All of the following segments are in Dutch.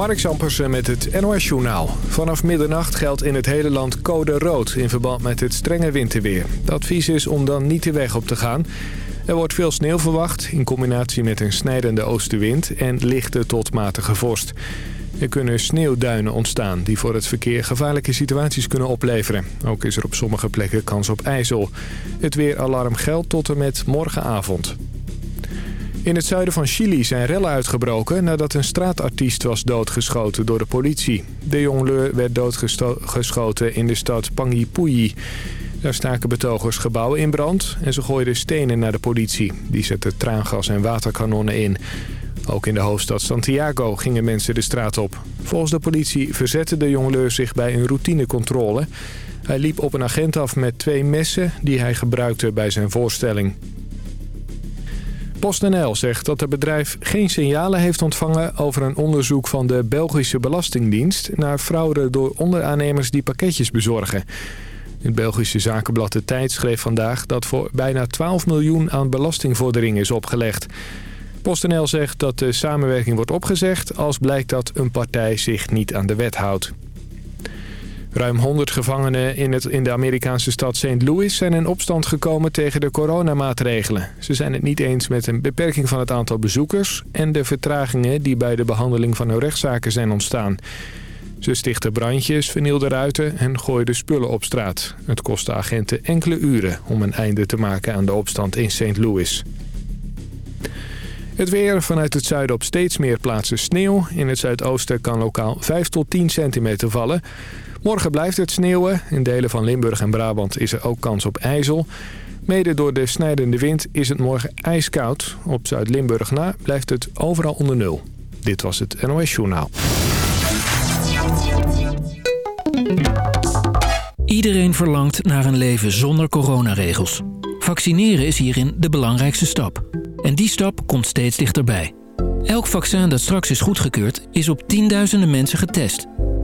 Mark Zampersen met het NOS Journaal. Vanaf middernacht geldt in het hele land code rood in verband met het strenge winterweer. Het advies is om dan niet de weg op te gaan. Er wordt veel sneeuw verwacht in combinatie met een snijdende oostenwind en lichte tot matige vorst. Er kunnen sneeuwduinen ontstaan die voor het verkeer gevaarlijke situaties kunnen opleveren. Ook is er op sommige plekken kans op ijzel. Het weeralarm geldt tot en met morgenavond. In het zuiden van Chili zijn rellen uitgebroken nadat een straatartiest was doodgeschoten door de politie. De jongleur werd doodgeschoten in de stad Panguipulli. Daar staken betogers gebouwen in brand en ze gooiden stenen naar de politie. Die zette traangas en waterkanonnen in. Ook in de hoofdstad Santiago gingen mensen de straat op. Volgens de politie verzette de jongleur zich bij een routinecontrole. Hij liep op een agent af met twee messen die hij gebruikte bij zijn voorstelling. PostNL zegt dat het bedrijf geen signalen heeft ontvangen over een onderzoek van de Belgische Belastingdienst naar fraude door onderaannemers die pakketjes bezorgen. Het Belgische zakenblad De Tijd schreef vandaag dat voor bijna 12 miljoen aan belastingvorderingen is opgelegd. PostNL zegt dat de samenwerking wordt opgezegd als blijkt dat een partij zich niet aan de wet houdt. Ruim 100 gevangenen in, het, in de Amerikaanse stad St. Louis zijn in opstand gekomen tegen de coronamaatregelen. Ze zijn het niet eens met een beperking van het aantal bezoekers en de vertragingen die bij de behandeling van hun rechtszaken zijn ontstaan. Ze stichten brandjes, vernielden ruiten en gooiden spullen op straat. Het kostte agenten enkele uren om een einde te maken aan de opstand in St. Louis. Het weer vanuit het zuiden op steeds meer plaatsen sneeuw. In het zuidoosten kan lokaal 5 tot 10 centimeter vallen. Morgen blijft het sneeuwen. In delen van Limburg en Brabant is er ook kans op ijzel. Mede door de snijdende wind is het morgen ijskoud. Op Zuid-Limburg na blijft het overal onder nul. Dit was het NOS Journaal. Iedereen verlangt naar een leven zonder coronaregels. Vaccineren is hierin de belangrijkste stap. En die stap komt steeds dichterbij. Elk vaccin dat straks is goedgekeurd is op tienduizenden mensen getest.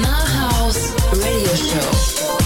My house radio show.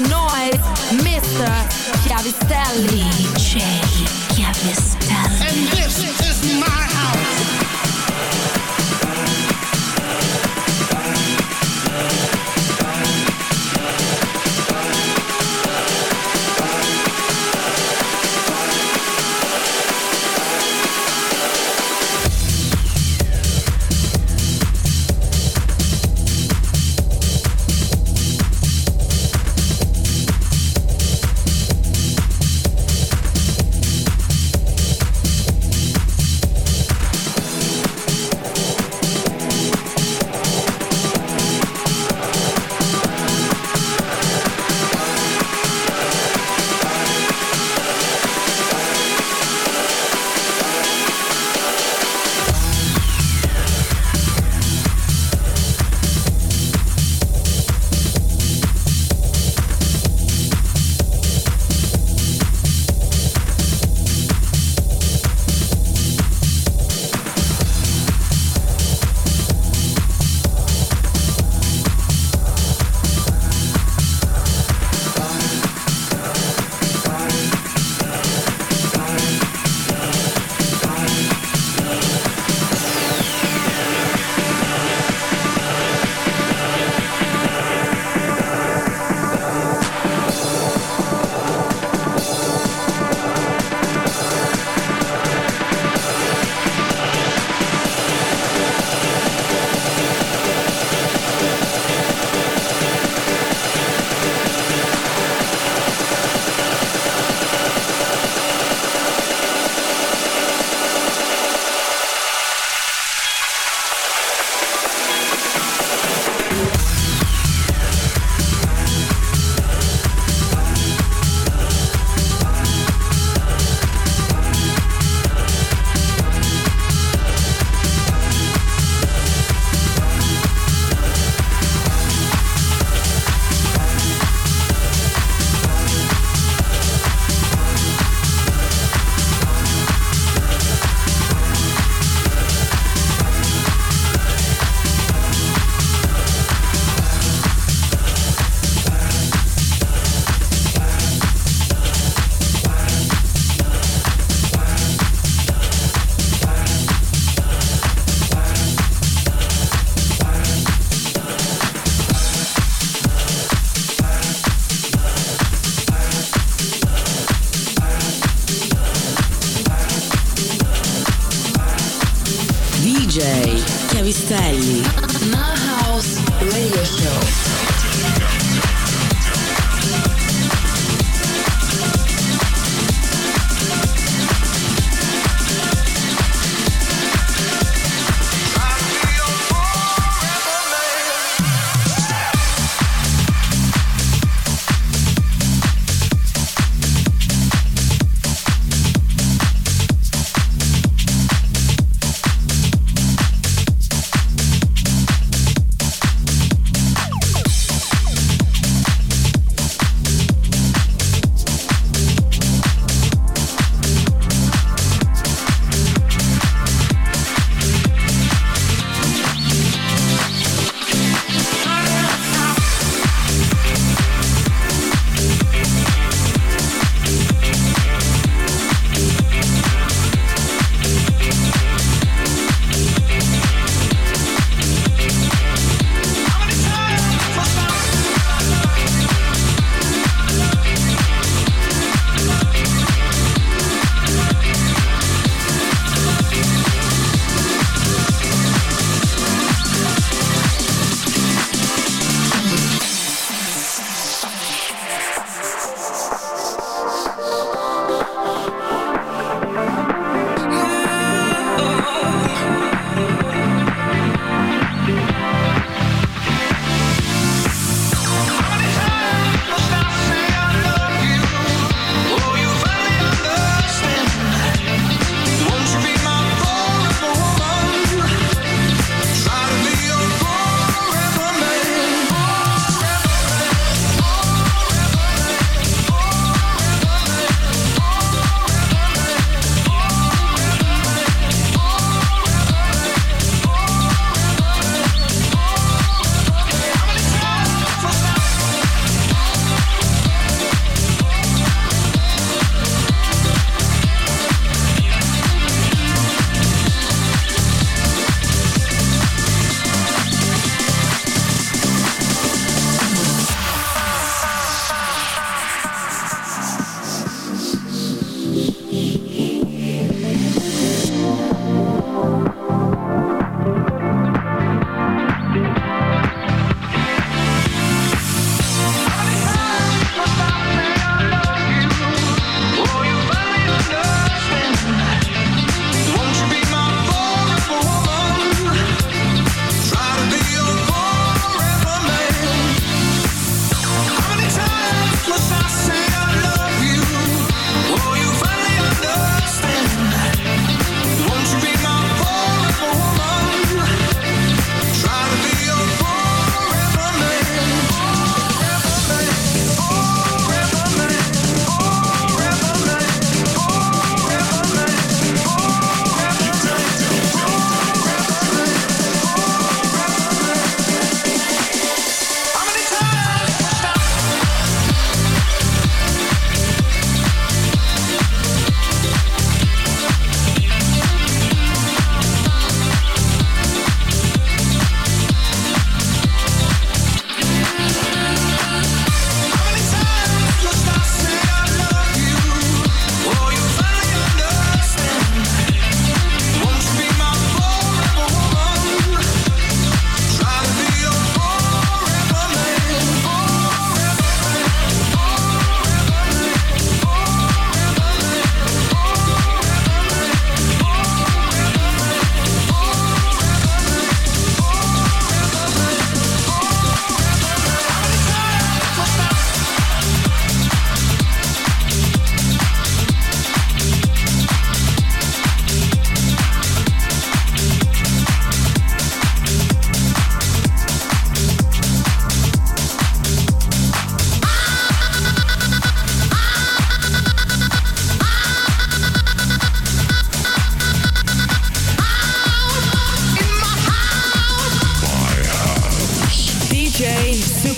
The noise. Mr. Chiavistelli. DJ Chiavistelli. And this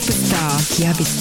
superstar. Yeah, bitch.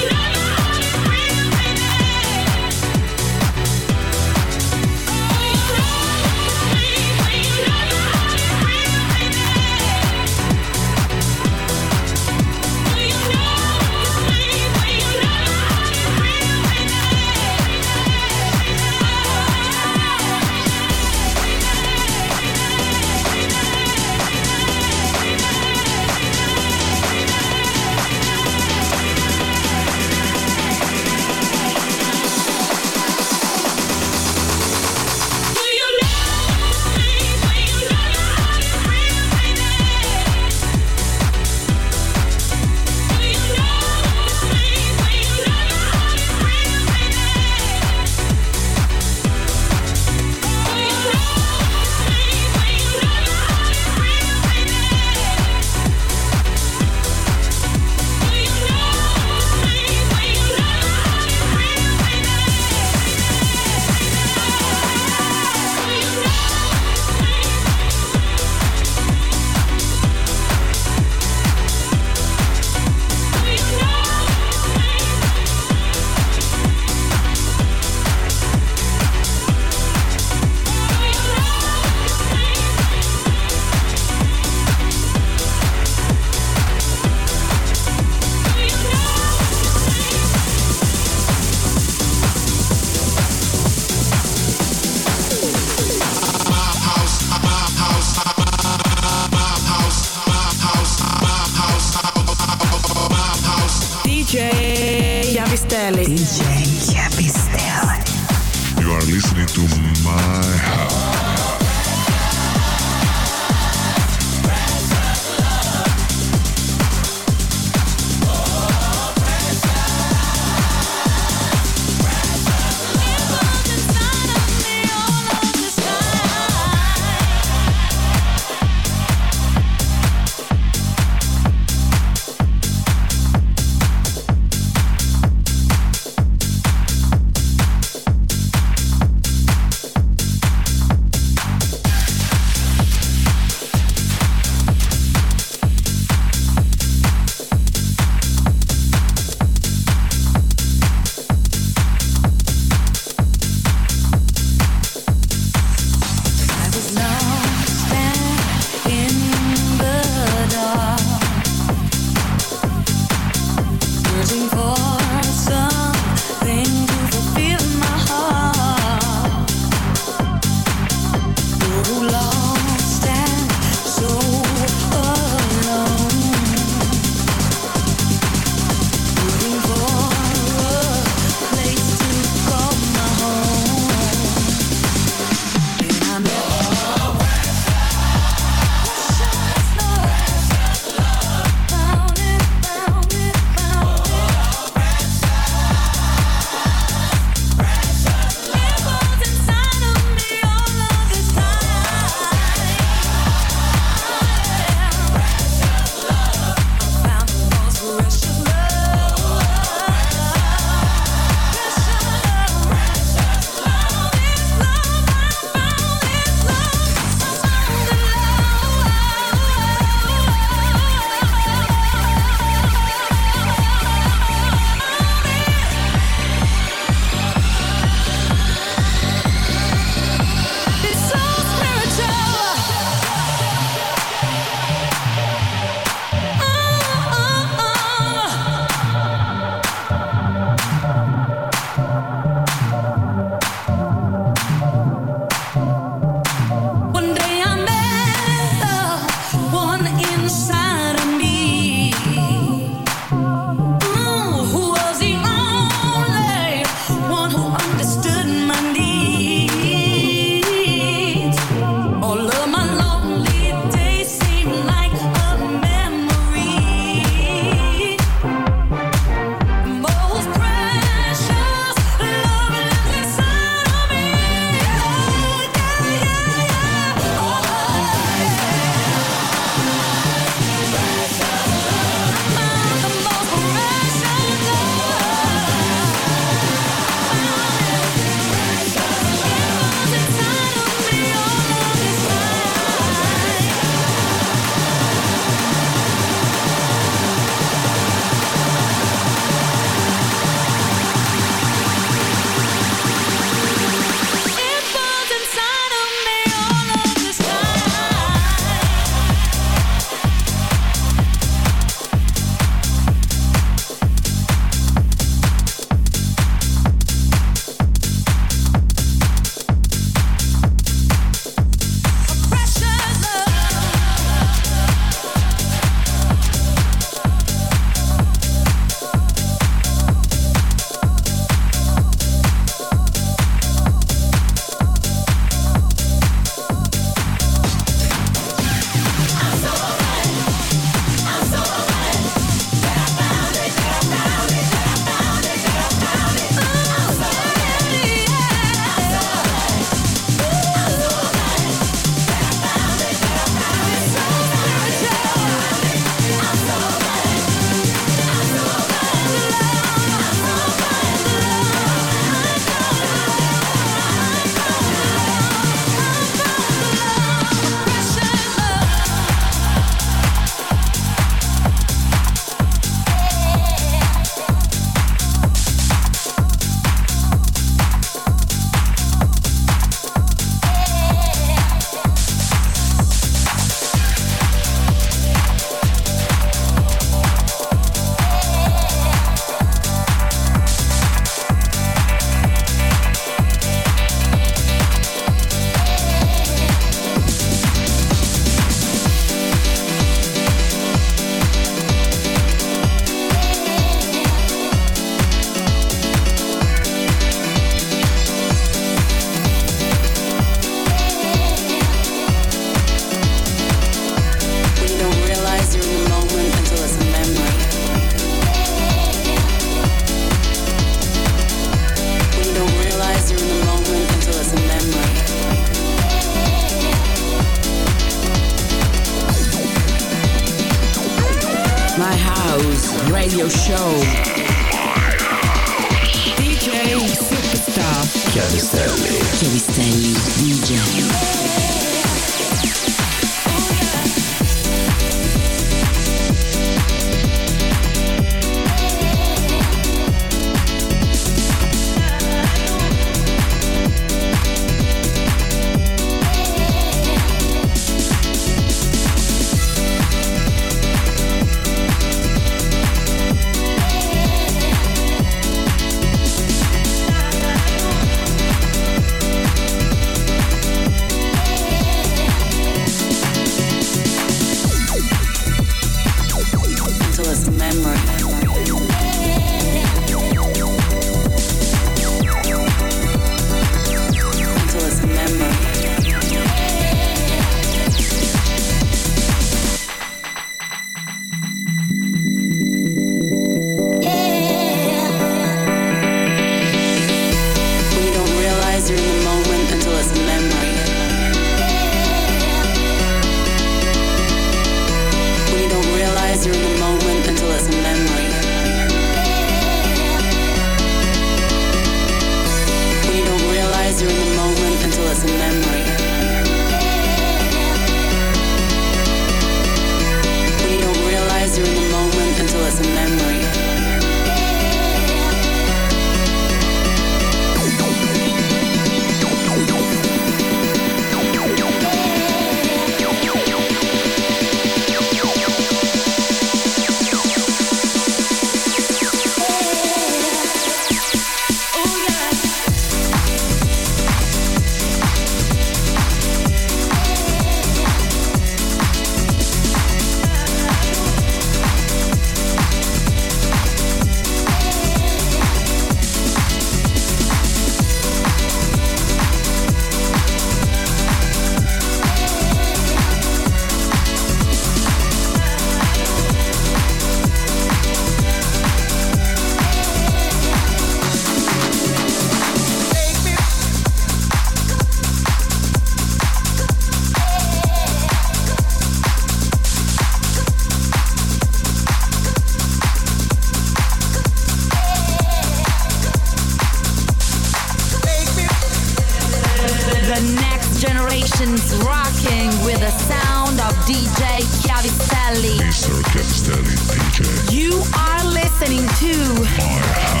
Mr. Chiavistelli DJ. You are listening to